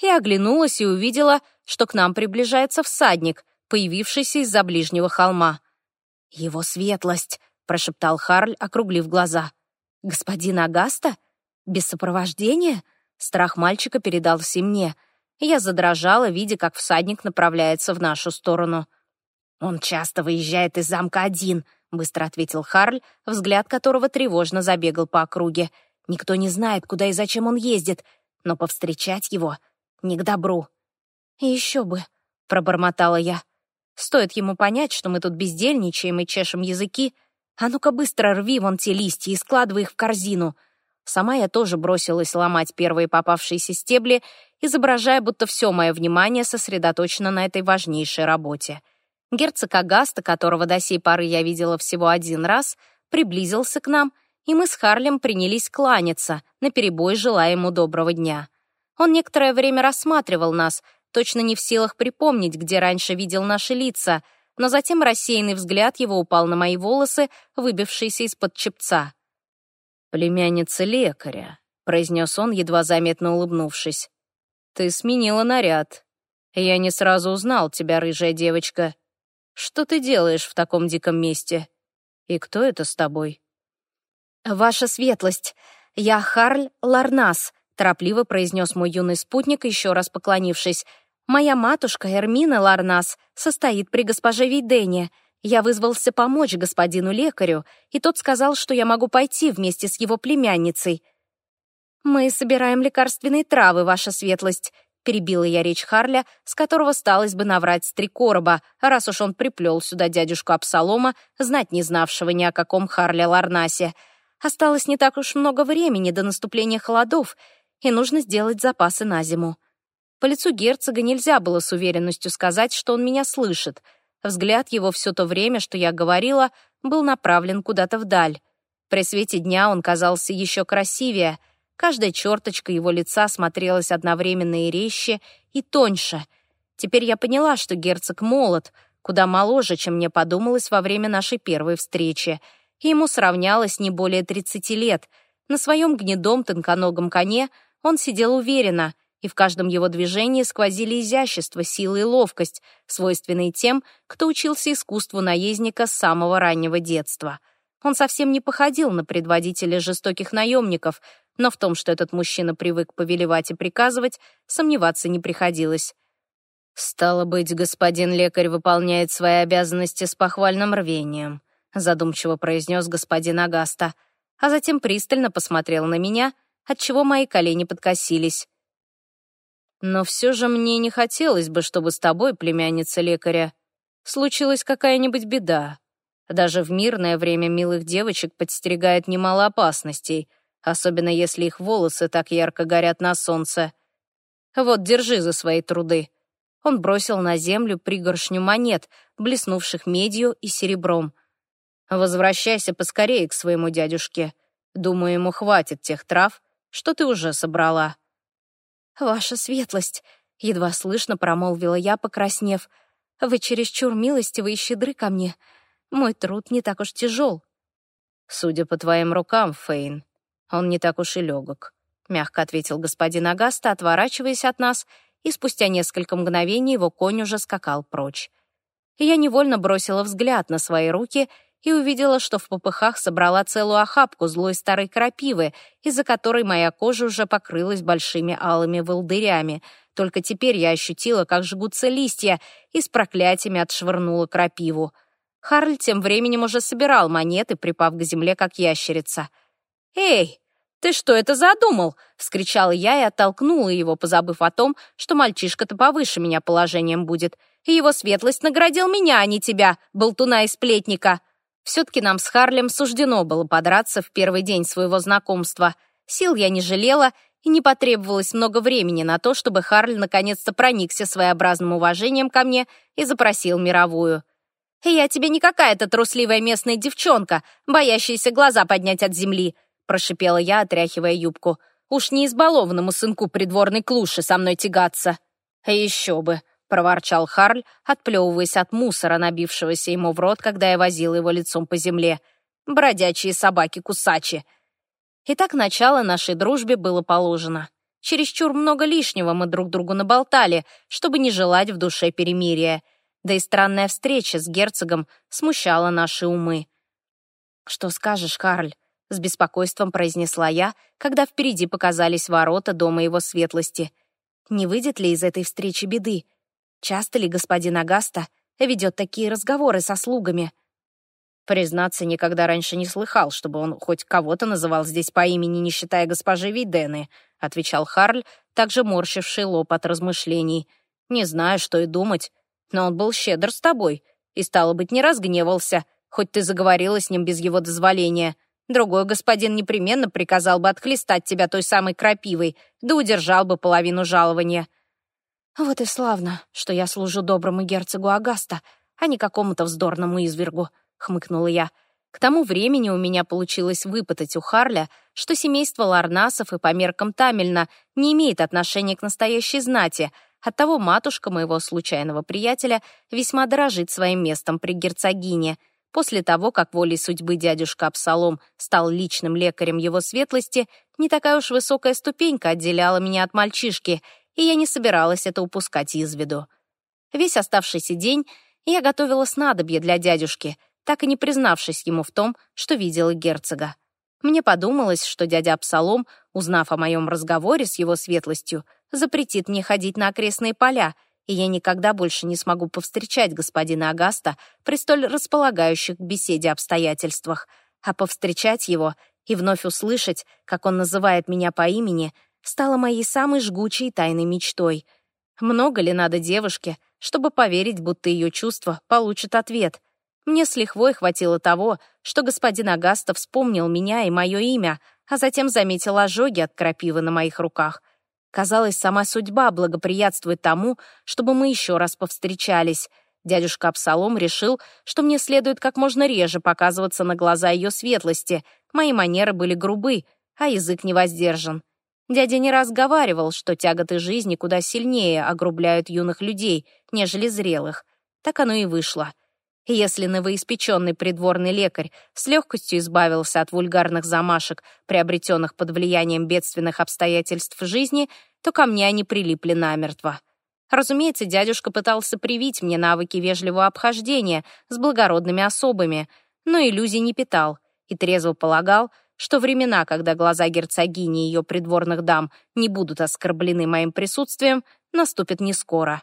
и оглянулась и увидела, что к нам приближается всадник, появившийся из-за ближнего холма. «Его светлость!» — прошептал Харль, округлив глаза. «Господин Агаста? Без сопровождения?» Страх мальчика передался мне. Я задрожала, видя, как всадник направляется в нашу сторону. «Он часто выезжает из замка один», — быстро ответил Харль, взгляд которого тревожно забегал по округе. «Никто не знает, куда и зачем он ездит, но повстречать его не к добру». «Еще бы», — пробормотала я. «Стоит ему понять, что мы тут бездельничаем и чешем языки. А ну-ка быстро рви вон те листья и складывай их в корзину». Сама я тоже бросилась ломать первые попавшиеся стебли, изображая, будто все мое внимание сосредоточено на этой важнейшей работе. Герцог Агаста, которого до сей поры я видела всего один раз, приблизился к нам, и мы с Харлем принялись кланяться, наперебой желая ему доброго дня. Он некоторое время рассматривал нас, точно не в силах припомнить, где раньше видел наши лица, но затем рассеянный взгляд его упал на мои волосы, выбившиеся из-под чепца. «Племянница лекаря», — произнес он, едва заметно улыбнувшись. «Ты сменила наряд. Я не сразу узнал тебя, рыжая девочка. Что ты делаешь в таком диком месте? И кто это с тобой?» «Ваша светлость, я Харль Ларнас», — торопливо произнес мой юный спутник, еще раз поклонившись. «Моя матушка Эрмина Ларнас состоит при госпоже Вейдене. Я вызвался помочь господину лекарю, и тот сказал, что я могу пойти вместе с его племянницей. «Мы собираем лекарственные травы, ваша светлость», — перебила я речь Харля, с которого сталось бы наврать с три короба, раз уж он приплел сюда дядюшку Абсалома, знать не знавшего ни о каком Харле Ларнасе. Осталось не так уж много времени до наступления холодов, и нужно сделать запасы на зиму. По лицу герцога нельзя было с уверенностью сказать, что он меня слышит — Взгляд его все то время, что я говорила, был направлен куда-то вдаль. При свете дня он казался еще красивее. Каждая черточка его лица смотрелась одновременно и резче, и тоньше. Теперь я поняла, что герцог молод, куда моложе, чем мне подумалось во время нашей первой встречи. Ему сравнялось не более 30 лет. На своем гнедом тонконогом коне он сидел уверенно — и в каждом его движении сквозили изящество, сила и ловкость, свойственные тем, кто учился искусству наездника с самого раннего детства. Он совсем не походил на предводителя жестоких наемников, но в том, что этот мужчина привык повелевать и приказывать, сомневаться не приходилось. «Стало быть, господин лекарь выполняет свои обязанности с похвальным рвением», задумчиво произнес господин Агаста, а затем пристально посмотрел на меня, отчего мои колени подкосились. Но все же мне не хотелось бы, чтобы с тобой, племянница лекаря, случилась какая-нибудь беда. Даже в мирное время милых девочек подстерегает немало опасностей, особенно если их волосы так ярко горят на солнце. Вот, держи за свои труды. Он бросил на землю пригоршню монет, блеснувших медью и серебром. Возвращайся поскорее к своему дядюшке. Думаю, ему хватит тех трав, что ты уже собрала. «Ваша светлость», — едва слышно промолвила я, покраснев, «вы чересчур милостивы и щедры ко мне. Мой труд не так уж тяжел». «Судя по твоим рукам, Фейн, он не так уж и легок», — мягко ответил господин Агаста, отворачиваясь от нас, и спустя несколько мгновений его конь уже скакал прочь. Я невольно бросила взгляд на свои руки — и увидела, что в попыхах собрала целую охапку злой старой крапивы, из-за которой моя кожа уже покрылась большими алыми волдырями. Только теперь я ощутила, как жгутся листья, и с проклятиями отшвырнула крапиву. Харль тем временем уже собирал монеты, припав к земле, как ящерица. «Эй, ты что это задумал?» — вскричала я и оттолкнула его, позабыв о том, что мальчишка-то повыше меня положением будет. И его светлость наградил меня, а не тебя, болтуна и сплетника. Все-таки нам с Харлем суждено было подраться в первый день своего знакомства. Сил я не жалела, и не потребовалось много времени на то, чтобы Харль наконец-то проникся своеобразным уважением ко мне и запросил мировую. «Я тебе не какая-то трусливая местная девчонка, боящаяся глаза поднять от земли», прошипела я, отряхивая юбку. «Уж не избалованному сынку придворной клуши со мной тягаться». «Еще бы», — проворчал Харль, отплевываясь от мусора, набившегося ему в рот, когда я возила его лицом по земле. «Бродячие собаки-кусачи!» Итак, начало нашей дружбе было положено. Чересчур много лишнего мы друг другу наболтали, чтобы не желать в душе перемирия. Да и странная встреча с герцогом смущала наши умы. «Что скажешь, Карль?» — с беспокойством произнесла я, когда впереди показались ворота дома его светлости. «Не выйдет ли из этой встречи беды? Часто ли господин Агаста ведет такие разговоры со слугами?» Признаться, никогда раньше не слыхал, чтобы он хоть кого-то называл здесь по имени, не считая госпожи Вейдены, отвечал Харль, также морщивший лоб от размышлений. Не знаю, что и думать, но он был щедр с тобой и, стало быть, не разгневался, хоть ты заговорила с ним без его дозволения. Другой господин непременно приказал бы отхлестать тебя той самой крапивой, да удержал бы половину жалования. Вот и славно, что я служу доброму герцогу Агаста, а не какому-то вздорному извергу хмыкнула я. К тому времени у меня получилось выпытать у Харля, что семейство Ларнасов и по меркам Тамельна не имеет отношения к настоящей знати, оттого матушка моего случайного приятеля весьма дорожит своим местом при герцогине. После того, как волей судьбы дядюшка Абсалом стал личным лекарем его светлости, не такая уж высокая ступенька отделяла меня от мальчишки, и я не собиралась это упускать из виду. Весь оставшийся день я готовила снадобье для дядюшки — так и не признавшись ему в том, что видела герцога. Мне подумалось, что дядя Абсалом, узнав о моем разговоре с его светлостью, запретит мне ходить на окрестные поля, и я никогда больше не смогу повстречать господина Агаста при столь располагающих к беседе обстоятельствах. А повстречать его и вновь услышать, как он называет меня по имени, стало моей самой жгучей тайной мечтой. Много ли надо девушке, чтобы поверить, будто ее чувства получат ответ — мне с лихвой хватило того, что господин Агаста вспомнил меня и мое имя, а затем заметил ожоги от крапивы на моих руках. Казалось, сама судьба благоприятствует тому, чтобы мы еще раз повстречались. Дядюшка Абсалом решил, что мне следует как можно реже показываться на глаза ее светлости. Мои манеры были грубы, а язык не воздержан. Дядя не раз говаривал, что тяготы жизни куда сильнее огрубляют юных людей, нежели зрелых. Так оно и вышло. Если новоиспеченный придворный лекарь с легкостью избавился от вульгарных замашек, приобретенных под влиянием бедственных обстоятельств жизни, то ко мне они прилипли намертво. Разумеется, дядюшка пытался привить мне навыки вежливого обхождения с благородными особами, но иллюзий не питал и трезво полагал, что времена, когда глаза герцогини и ее придворных дам не будут оскорблены моим присутствием, наступят не скоро.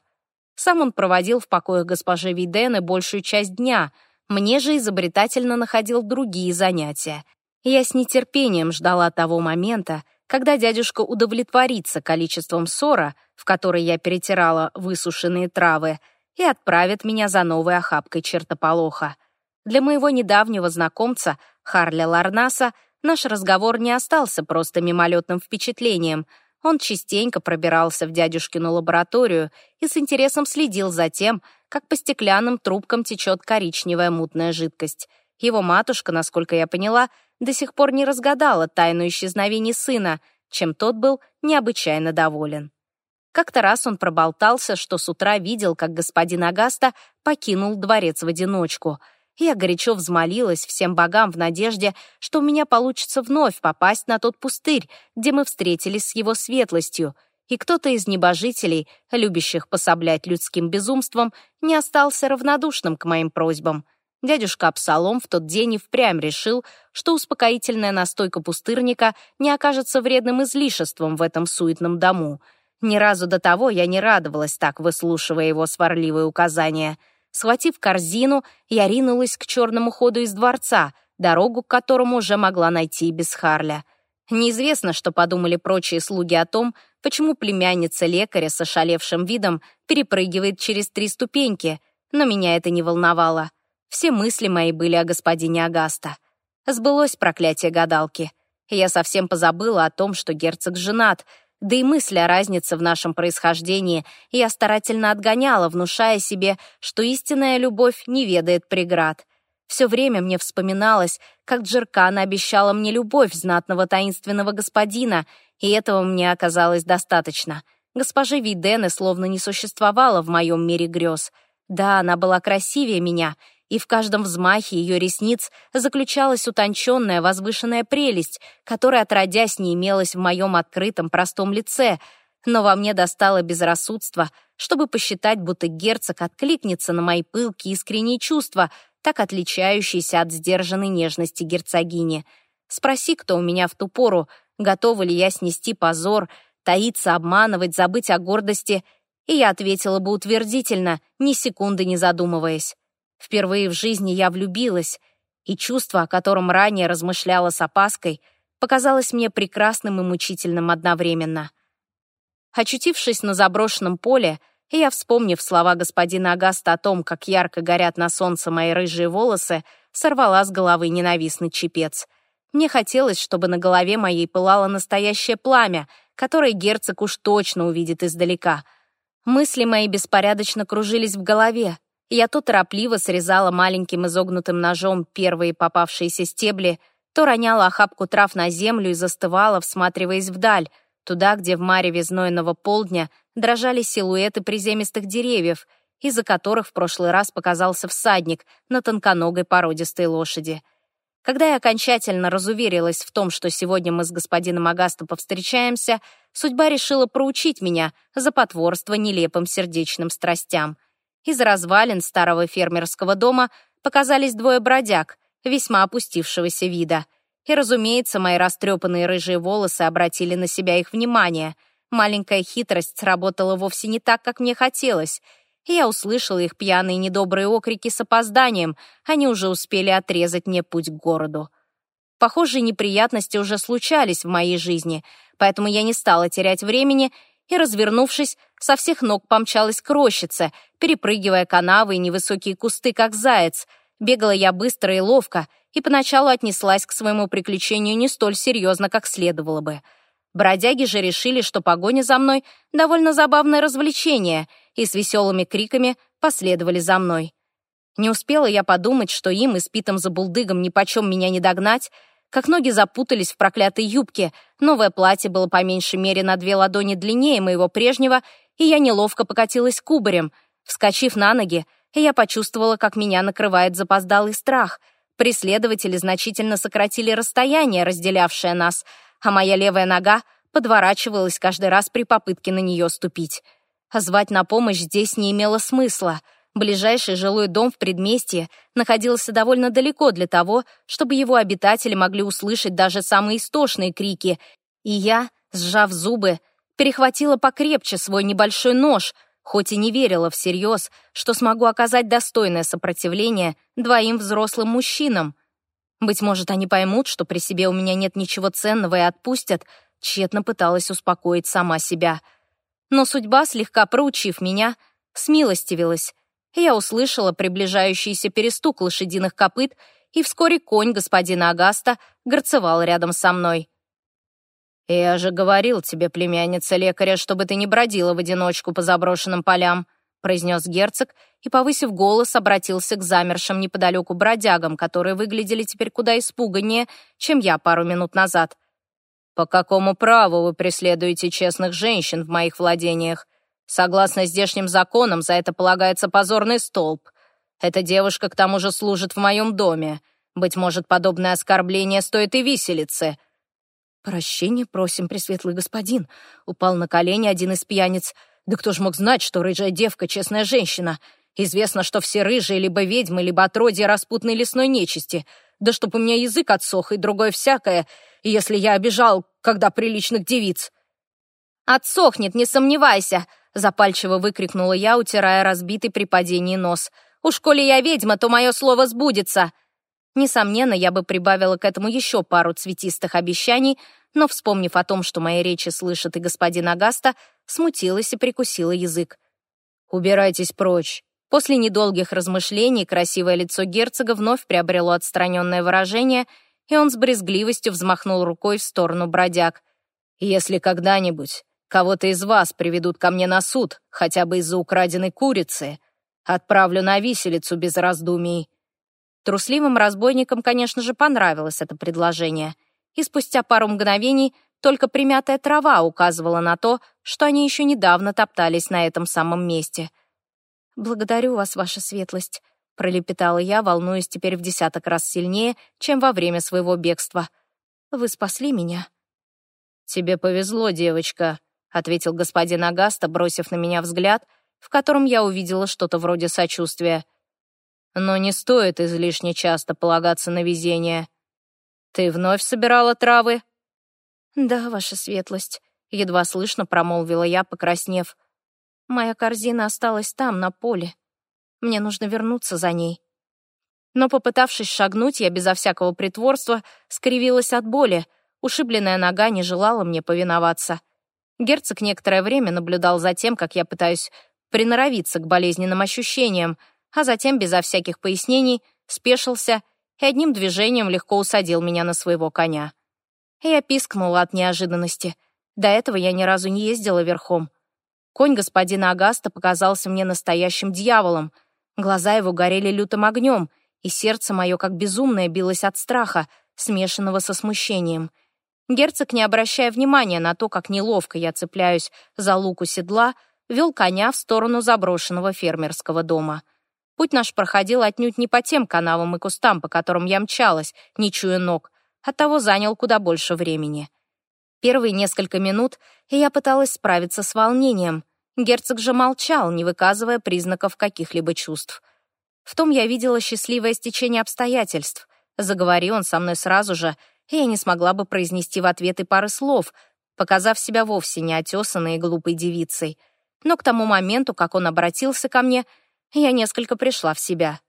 Сам он проводил в покоях госпожи Видены большую часть дня, мне же изобретательно находил другие занятия. Я с нетерпением ждала того момента, когда дядюшка удовлетворится количеством ссора, в которой я перетирала высушенные травы, и отправит меня за новой охапкой чертополоха. Для моего недавнего знакомца, Харля Ларнаса, наш разговор не остался просто мимолетным впечатлением — он частенько пробирался в дядюшкину лабораторию и с интересом следил за тем, как по стеклянным трубкам течет коричневая мутная жидкость. Его матушка, насколько я поняла, до сих пор не разгадала тайну исчезновения сына, чем тот был необычайно доволен. Как-то раз он проболтался, что с утра видел, как господин Агаста покинул дворец в одиночку — я горячо взмолилась всем богам в надежде, что у меня получится вновь попасть на тот пустырь, где мы встретились с его светлостью, и кто-то из небожителей, любящих пособлять людским безумством, не остался равнодушным к моим просьбам. Дядюшка Абсалом в тот день и впрямь решил, что успокоительная настойка пустырника не окажется вредным излишеством в этом суетном дому. Ни разу до того я не радовалась так, выслушивая его сварливые указания — Схватив корзину, я ринулась к черному ходу из дворца, дорогу к которому уже могла найти без Харля. Неизвестно, что подумали прочие слуги о том, почему племянница лекаря с ошалевшим видом перепрыгивает через три ступеньки, но меня это не волновало. Все мысли мои были о господине Агаста. Сбылось проклятие гадалки. Я совсем позабыла о том, что герцог женат, да и мысль о разнице в нашем происхождении я старательно отгоняла, внушая себе, что истинная любовь не ведает преград. Все время мне вспоминалось, как Джеркана обещала мне любовь знатного таинственного господина, и этого мне оказалось достаточно. Госпожи Видены словно не существовало в моем мире грез. Да, она была красивее меня, и в каждом взмахе ее ресниц заключалась утонченная возвышенная прелесть, которая, отродясь, не имелась в моем открытом простом лице, но во мне достало безрассудство, чтобы посчитать, будто герцог откликнется на мои пылкие искренние чувства, так отличающиеся от сдержанной нежности герцогини. Спроси, кто у меня в ту пору, готова ли я снести позор, таиться, обманывать, забыть о гордости, и я ответила бы утвердительно, ни секунды не задумываясь. Впервые в жизни я влюбилась, и чувство, о котором ранее размышляла с опаской, показалось мне прекрасным и мучительным одновременно. Очутившись на заброшенном поле, и я, вспомнив слова господина Агаста о том, как ярко горят на солнце мои рыжие волосы, сорвала с головы ненавистный чепец. Мне хотелось, чтобы на голове моей пылало настоящее пламя, которое герцог уж точно увидит издалека. Мысли мои беспорядочно кружились в голове, я то торопливо срезала маленьким изогнутым ножом первые попавшиеся стебли, то роняла охапку трав на землю и застывала, всматриваясь вдаль, туда, где в мареве знойного полдня дрожали силуэты приземистых деревьев, из-за которых в прошлый раз показался всадник на тонконогой породистой лошади. Когда я окончательно разуверилась в том, что сегодня мы с господином Агастом повстречаемся, судьба решила проучить меня за потворство нелепым сердечным страстям — из развалин старого фермерского дома показались двое бродяг, весьма опустившегося вида. И, разумеется, мои растрепанные рыжие волосы обратили на себя их внимание. Маленькая хитрость сработала вовсе не так, как мне хотелось. Я услышала их пьяные недобрые окрики с опозданием. Они уже успели отрезать мне путь к городу. Похожие неприятности уже случались в моей жизни, поэтому я не стала терять времени и, развернувшись, со всех ног помчалась к рощице, перепрыгивая канавы и невысокие кусты, как заяц. Бегала я быстро и ловко, и поначалу отнеслась к своему приключению не столь серьезно, как следовало бы. Бродяги же решили, что погоня за мной — довольно забавное развлечение, и с веселыми криками последовали за мной. Не успела я подумать, что им, испитым за булдыгом, нипочем меня не догнать, как ноги запутались в проклятой юбке, новое платье было по меньшей мере на две ладони длиннее моего прежнего, и я неловко покатилась кубарем. Вскочив на ноги, я почувствовала, как меня накрывает запоздалый страх. Преследователи значительно сократили расстояние, разделявшее нас, а моя левая нога подворачивалась каждый раз при попытке на нее ступить. А звать на помощь здесь не имело смысла — Ближайший жилой дом в предместье находился довольно далеко для того, чтобы его обитатели могли услышать даже самые истошные крики, и я, сжав зубы, перехватила покрепче свой небольшой нож, хоть и не верила всерьез, что смогу оказать достойное сопротивление двоим взрослым мужчинам. Быть может, они поймут, что при себе у меня нет ничего ценного и отпустят, тщетно пыталась успокоить сама себя. Но судьба, слегка проучив меня, смилостивилась, я услышала приближающийся перестук лошадиных копыт, и вскоре конь господина Агаста горцевал рядом со мной. «Я же говорил тебе, племянница лекаря, чтобы ты не бродила в одиночку по заброшенным полям», произнес герцог и, повысив голос, обратился к замершим неподалеку бродягам, которые выглядели теперь куда испуганнее, чем я пару минут назад. «По какому праву вы преследуете честных женщин в моих владениях? Согласно здешним законам, за это полагается позорный столб. Эта девушка к тому же служит в моем доме. Быть может, подобное оскорбление стоит и виселицы». «Прощение просим, пресветлый господин», — упал на колени один из пьяниц. «Да кто ж мог знать, что рыжая девка — честная женщина? Известно, что все рыжие либо ведьмы, либо отродья распутной лесной нечисти. Да чтоб у меня язык отсох и другое всякое, если я обижал, когда приличных девиц». «Отсохнет, не сомневайся», запальчиво выкрикнула я, утирая разбитый при падении нос. «Уж коли я ведьма, то мое слово сбудется!» Несомненно, я бы прибавила к этому еще пару цветистых обещаний, но, вспомнив о том, что мои речи слышит и господин Агаста, смутилась и прикусила язык. «Убирайтесь прочь!» После недолгих размышлений красивое лицо герцога вновь приобрело отстраненное выражение, и он с брезгливостью взмахнул рукой в сторону бродяг. «Если когда-нибудь Кого-то из вас приведут ко мне на суд, хотя бы из-за украденной курицы. Отправлю на виселицу без раздумий». Трусливым разбойникам, конечно же, понравилось это предложение. И спустя пару мгновений только примятая трава указывала на то, что они еще недавно топтались на этом самом месте. «Благодарю вас, ваша светлость», — пролепетала я, волнуясь теперь в десяток раз сильнее, чем во время своего бегства. «Вы спасли меня». «Тебе повезло, девочка», — ответил господин Агаста, бросив на меня взгляд, в котором я увидела что-то вроде сочувствия. «Но не стоит излишне часто полагаться на везение. Ты вновь собирала травы?» «Да, ваша светлость», — едва слышно промолвила я, покраснев. «Моя корзина осталась там, на поле. Мне нужно вернуться за ней». Но, попытавшись шагнуть, я безо всякого притворства скривилась от боли. Ушибленная нога не желала мне повиноваться. Герцог некоторое время наблюдал за тем, как я пытаюсь приноровиться к болезненным ощущениям, а затем, безо всяких пояснений, спешился и одним движением легко усадил меня на своего коня. Я пискнула от неожиданности. До этого я ни разу не ездила верхом. Конь господина Агаста показался мне настоящим дьяволом. Глаза его горели лютым огнем, и сердце мое как безумное билось от страха, смешанного со смущением. Герцог, не обращая внимания на то, как неловко я цепляюсь за луку седла, вел коня в сторону заброшенного фермерского дома. Путь наш проходил отнюдь не по тем канавам и кустам, по которым я мчалась, не чуя ног, оттого занял куда больше времени. Первые несколько минут я пыталась справиться с волнением. Герцог же молчал, не выказывая признаков каких-либо чувств. В том я видела счастливое стечение обстоятельств. Заговори он со мной сразу же, я не смогла бы произнести в ответ и пары слов, показав себя вовсе не отесанной и глупой девицей. Но к тому моменту, как он обратился ко мне, я несколько пришла в себя.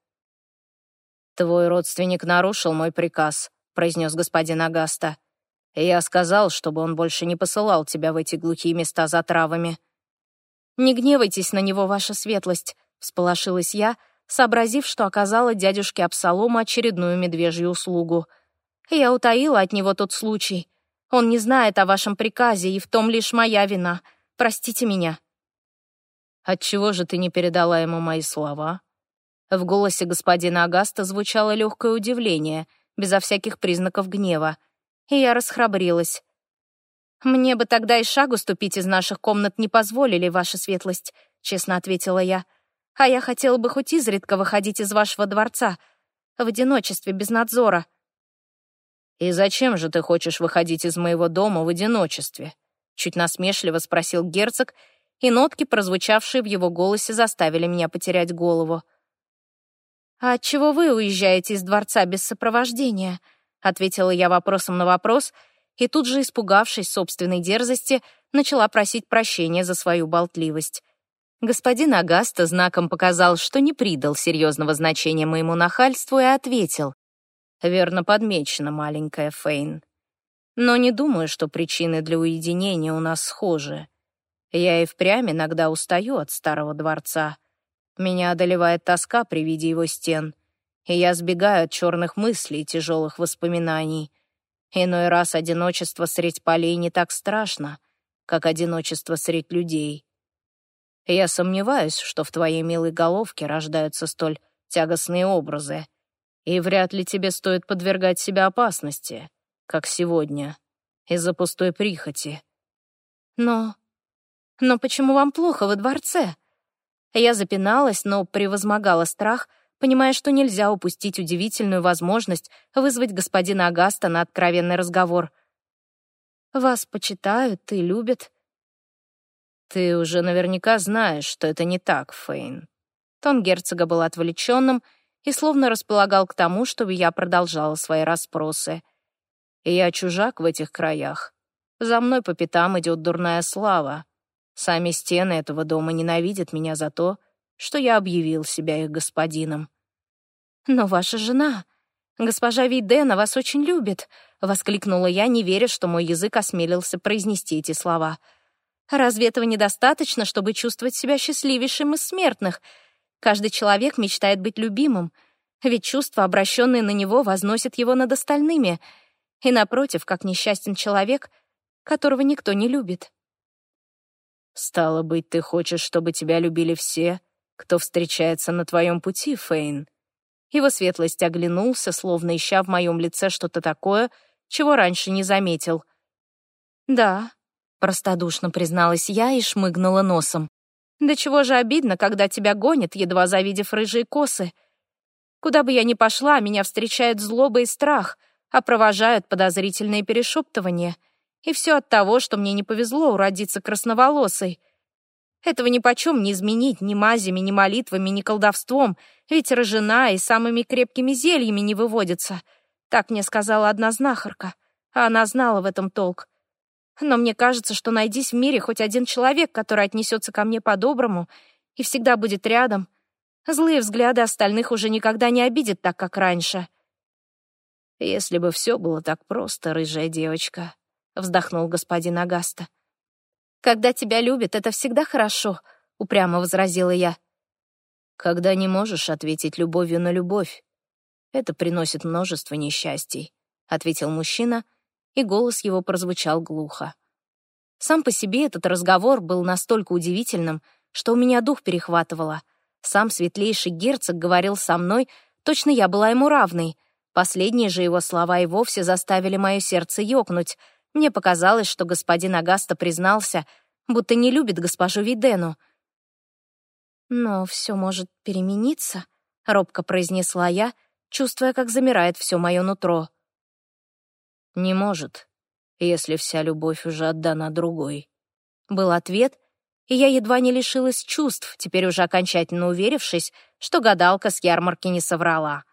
«Твой родственник нарушил мой приказ», — произнес господин Агаста. «Я сказал, чтобы он больше не посылал тебя в эти глухие места за травами». «Не гневайтесь на него, ваша светлость», — всполошилась я, сообразив, что оказала дядюшке Абсалому очередную медвежью услугу. «Я утаила от него тот случай. Он не знает о вашем приказе, и в том лишь моя вина. Простите меня». «Отчего же ты не передала ему мои слова?» В голосе господина Агаста звучало легкое удивление — безо всяких признаков гнева. И я расхрабрилась. «Мне бы тогда и шагу ступить из наших комнат не позволили, ваша светлость», — честно ответила я. «А я хотела бы хоть изредка выходить из вашего дворца, в одиночестве, без надзора». «И зачем же ты хочешь выходить из моего дома в одиночестве?» Чуть насмешливо спросил герцог, и нотки, прозвучавшие в его голосе, заставили меня потерять голову. «А отчего вы уезжаете из дворца без сопровождения?» — ответила я вопросом на вопрос, и тут же, испугавшись собственной дерзости, начала просить прощения за свою болтливость. Господин Агаста знаком показал, что не придал серьезного значения моему нахальству и ответил. «Верно подмечено, маленькая Фейн. Но не думаю, что причины для уединения у нас схожи. Я и впрямь иногда устаю от старого дворца. Меня одолевает тоска при виде его стен, и я сбегаю от черных мыслей и тяжелых воспоминаний. Иной раз одиночество средь полей не так страшно, как одиночество средь людей. Я сомневаюсь, что в твоей милой головке рождаются столь тягостные образы, и вряд ли тебе стоит подвергать себя опасности, как сегодня, из-за пустой прихоти. Но... но почему вам плохо во дворце? Я запиналась, но превозмогала страх, понимая, что нельзя упустить удивительную возможность вызвать господина Агаста на откровенный разговор. «Вас почитают и любят». «Ты уже наверняка знаешь, что это не так, Фейн». Тон герцога был отвлеченным и словно располагал к тому, чтобы я продолжала свои расспросы. «Я чужак в этих краях. За мной по пятам идет дурная слава. Сами стены этого дома ненавидят меня за то, что я объявил себя их господином. «Но ваша жена, госпожа Вейдена, вас очень любит», — воскликнула я, не веря, что мой язык осмелился произнести эти слова. «Разве этого недостаточно, чтобы чувствовать себя счастливейшим из смертных? Каждый человек мечтает быть любимым, ведь чувства, обращенные на него, возносят его над остальными. И, напротив, как несчастен человек, которого никто не любит». «Стало быть, ты хочешь, чтобы тебя любили все, кто встречается на твоем пути, Фейн?» Его светлость оглянулся, словно ища в моем лице что-то такое, чего раньше не заметил. «Да», — простодушно призналась я и шмыгнула носом. «Да чего же обидно, когда тебя гонят, едва завидев рыжие косы. Куда бы я ни пошла, меня встречают злоба и страх, а провожают подозрительные перешептывания. И все от того, что мне не повезло уродиться красноволосой. Этого ни почем не изменить ни мазями, ни молитвами, ни колдовством, ведь рожена и самыми крепкими зельями не выводится. Так мне сказала одна знахарка, а она знала в этом толк. Но мне кажется, что найдись в мире хоть один человек, который отнесется ко мне по-доброму и всегда будет рядом, злые взгляды остальных уже никогда не обидят так, как раньше. «Если бы все было так просто, рыжая девочка», — вздохнул господин Агаста. «Когда тебя любят, это всегда хорошо», — упрямо возразила я. «Когда не можешь ответить любовью на любовь, это приносит множество несчастий», — ответил мужчина, и голос его прозвучал глухо. Сам по себе этот разговор был настолько удивительным, что у меня дух перехватывало. Сам светлейший герцог говорил со мной, точно я была ему равной. Последние же его слова и вовсе заставили мое сердце ёкнуть — мне показалось, что господин Агаста признался, будто не любит госпожу Видену. «Но все может перемениться», — робко произнесла я, чувствуя, как замирает все мое нутро. «Не может, если вся любовь уже отдана другой», — был ответ, и я едва не лишилась чувств, теперь уже окончательно уверившись, что гадалка с ярмарки не соврала.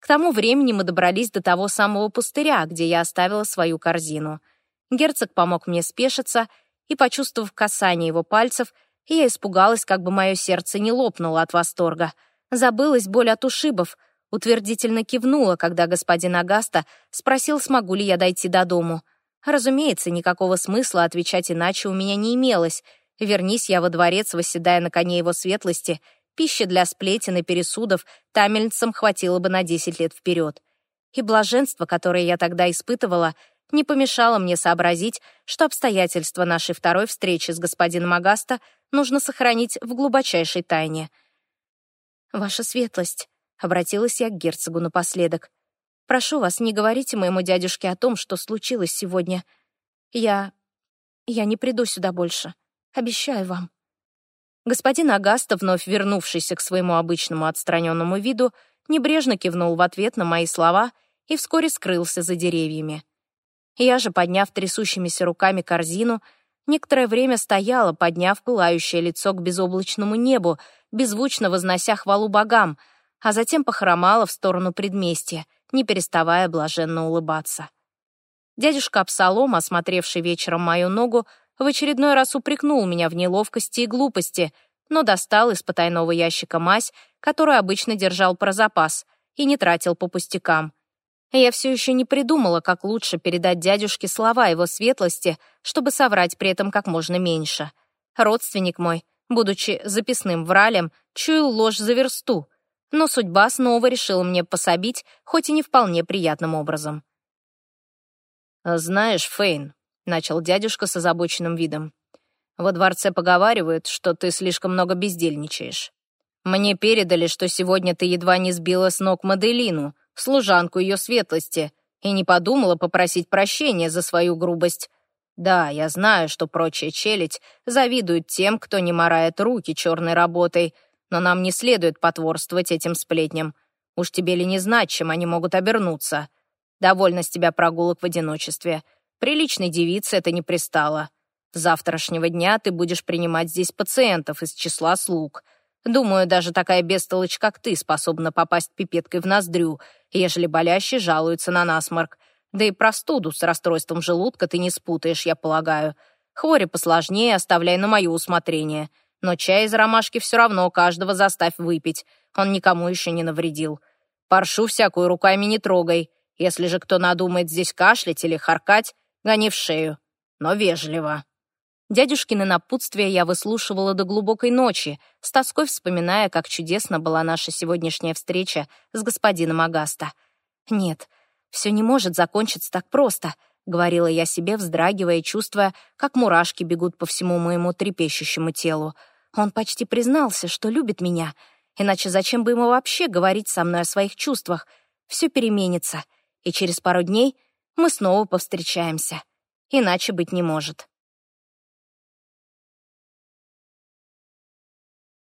К тому времени мы добрались до того самого пустыря, где я оставила свою корзину — Герцог помог мне спешиться, и, почувствовав касание его пальцев, я испугалась, как бы мое сердце не лопнуло от восторга. Забылась боль от ушибов, утвердительно кивнула, когда господин Агаста спросил, смогу ли я дойти до дому. Разумеется, никакого смысла отвечать иначе у меня не имелось. Вернись я во дворец, восседая на коне его светлости, пищи для сплетен и пересудов тамельцам хватило бы на десять лет вперед. И блаженство, которое я тогда испытывала — не помешало мне сообразить, что обстоятельства нашей второй встречи с господином Агаста нужно сохранить в глубочайшей тайне. «Ваша светлость», — обратилась я к герцогу напоследок, «прошу вас, не говорите моему дядюшке о том, что случилось сегодня. Я... я не приду сюда больше. Обещаю вам». Господин Агаста, вновь вернувшийся к своему обычному отстраненному виду, небрежно кивнул в ответ на мои слова и вскоре скрылся за деревьями. Я же, подняв трясущимися руками корзину, некоторое время стояла, подняв пылающее лицо к безоблачному небу, беззвучно вознося хвалу богам, а затем похромала в сторону предместья, не переставая блаженно улыбаться. Дядюшка Абсалом, осмотревший вечером мою ногу, в очередной раз упрекнул меня в неловкости и глупости, но достал из потайного ящика мазь, которую обычно держал про запас, и не тратил по пустякам — я все еще не придумала, как лучше передать дядюшке слова его светлости, чтобы соврать при этом как можно меньше. Родственник мой, будучи записным вралем, чуял ложь за версту, но судьба снова решила мне пособить, хоть и не вполне приятным образом. «Знаешь, Фейн», — начал дядюшка с озабоченным видом, «во дворце поговаривают, что ты слишком много бездельничаешь. Мне передали, что сегодня ты едва не сбила с ног Маделину, служанку ее светлости, и не подумала попросить прощения за свою грубость. Да, я знаю, что прочая челядь завидует тем, кто не морает руки черной работой, но нам не следует потворствовать этим сплетням. Уж тебе ли не знать, чем они могут обернуться? Довольно с тебя прогулок в одиночестве. Приличной девице это не пристало. С завтрашнего дня ты будешь принимать здесь пациентов из числа слуг — Думаю, даже такая бестолочь, как ты, способна попасть пипеткой в ноздрю, ежели болящий жалуется на насморк. Да и простуду с расстройством желудка ты не спутаешь, я полагаю. Хвори посложнее, оставляй на мое усмотрение. Но чай из ромашки все равно каждого заставь выпить. Он никому еще не навредил. Паршу всякую руками не трогай. Если же кто надумает здесь кашлять или харкать, гони в шею. Но вежливо. Дядюшкины напутствия я выслушивала до глубокой ночи, с тоской вспоминая, как чудесно была наша сегодняшняя встреча с господином Агаста. «Нет, все не может закончиться так просто», — говорила я себе, вздрагивая чувствуя, как мурашки бегут по всему моему трепещущему телу. Он почти признался, что любит меня, иначе зачем бы ему вообще говорить со мной о своих чувствах? Все переменится, и через пару дней мы снова повстречаемся. Иначе быть не может.